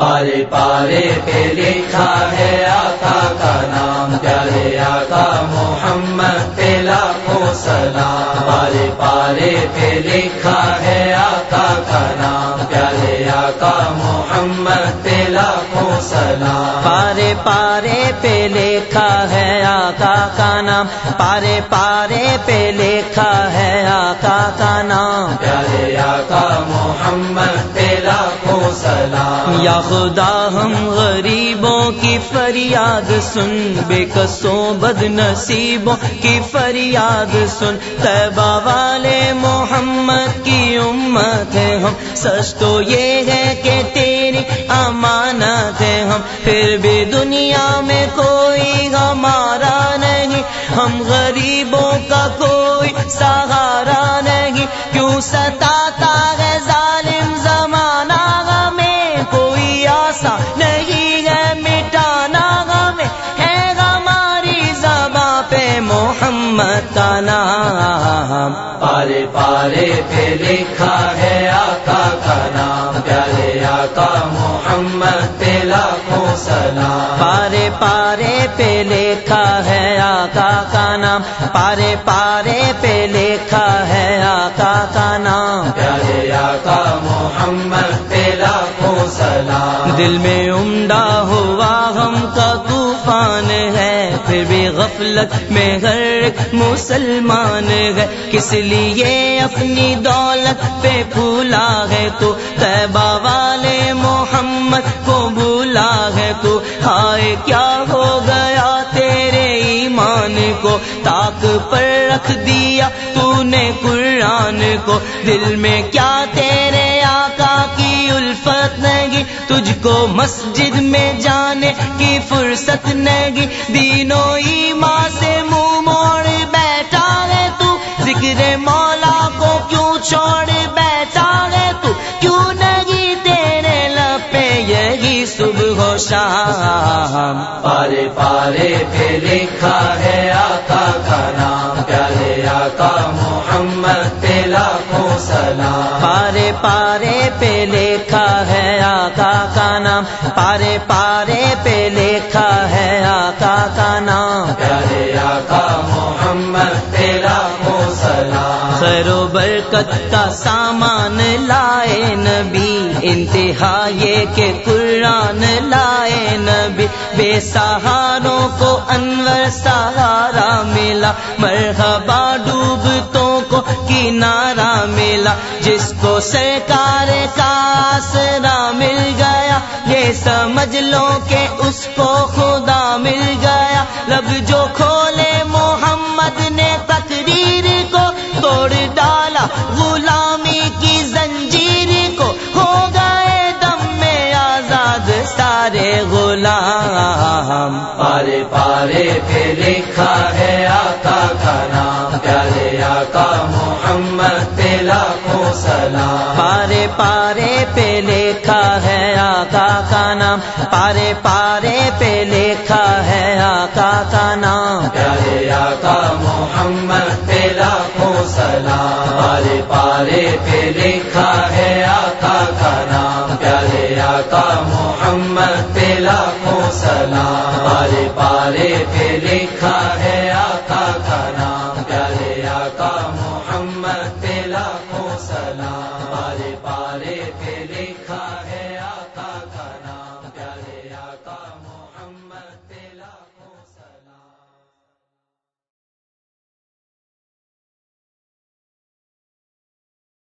پارے پارے پہ لکھا ہے آقا کا نام، پیارے آقا محمد پہ لاکھوں سلام۔ پارے پارے پہ لکھا ہے آقا کا نام، پیارے آقا محمد پہ لاکھوں سلام۔ پارے پارے پہ لکھا ہے آقا کا نام، پارے پارے پہ لکھا ہے آقا کا نام۔ پیارے آقا یا خدا، ہم غریبوں کی فریاد سن، بے قصوں بد نصیبوں کی فریاد سن۔ طیبہ والے محمد کی امت ہے ہم۔ سچ تو یہ ہے کہ تیری امانت ہے ہم۔ پھر بھی دنیا میں کوئی ہمارا نہیں۔ ہم غریبوں کا کوئی سہارا نہیں۔ کیوں ستاتا پارے پارے پہ لکھا ہے آقا کا نام۔ پیارے آقا محمد پہ لاکھوں سلام۔ پارے پارے پہ لکھا ہے آقا کا نام۔ پارے پارے پہ لکھا ہے آقا کا نام۔ پیارے آقا محمد پہ لاکھوں سلام۔ دل میں عمدہ طوفان ہے پھر بھی غفلت میں ہر مسلمان ہے۔ کس لیے اپنی دولت پہ پھولا ہے تو؟ طیبہ والے محمد کو بھولا ہے تو؟ ہائے، کیا ہو گیا تیرے ایمان کو؟ تاک پر رکھ دیا تو نے قرآن کو۔ دل میں کیا تیرے تجھ کو مسجد میں جانے کی فرصت نہیں دینوں ایمان سے منہ موڑ بیٹھا ہے تو ذکر مولا کو کیوں چھوڑ بیٹھا ہے تو؟ کیوں نہیں تیرے لپے یہی صبح و شام؟ پارے پارے پہ لکھا ہے آقا کا نام پیارے آقا محمد پہ لاکھوں سلام۔ پارے پارے پہ لکھا ہے نام پارے پارے پہ لکھا ہے آقا کا نام۔ پیارے آقا محمد سلام۔ خیر و برکت کا سامان لائے نبی۔ انتہا یہ کہ قرآن لائے نبی۔ بے سہاروں کو انور سہارا ملا۔ مرحبا ڈوبتوں کو کنارا ملا، جس کو سرکار کا آسرا مل گیا، یہ سمجھ لو کہ اس کو خدا مل گیا۔ لب جو کھولے محمد نے تقریر کو، توڑ ڈالا غلامی کی زنجیر کو۔ ہو گئے دم میں آزاد سارے غلام۔ پارے پارے پہ لکھا ہے آقا کا نام۔ پیارے آقا محمد پارے پہ لکھا ہے آقا کا نام پارے پارے پہ لکھا ہے آقا کا نام پیارے آقا محمد پہ لاکھوں سلام۔ پارے پارے پہ لکھا ہے آقا کا نام۔ پیارے آقا محمد پہ لاکھوں سلام۔ پارے پارے پہ لکھا سلام پارے پارے پہ لکھا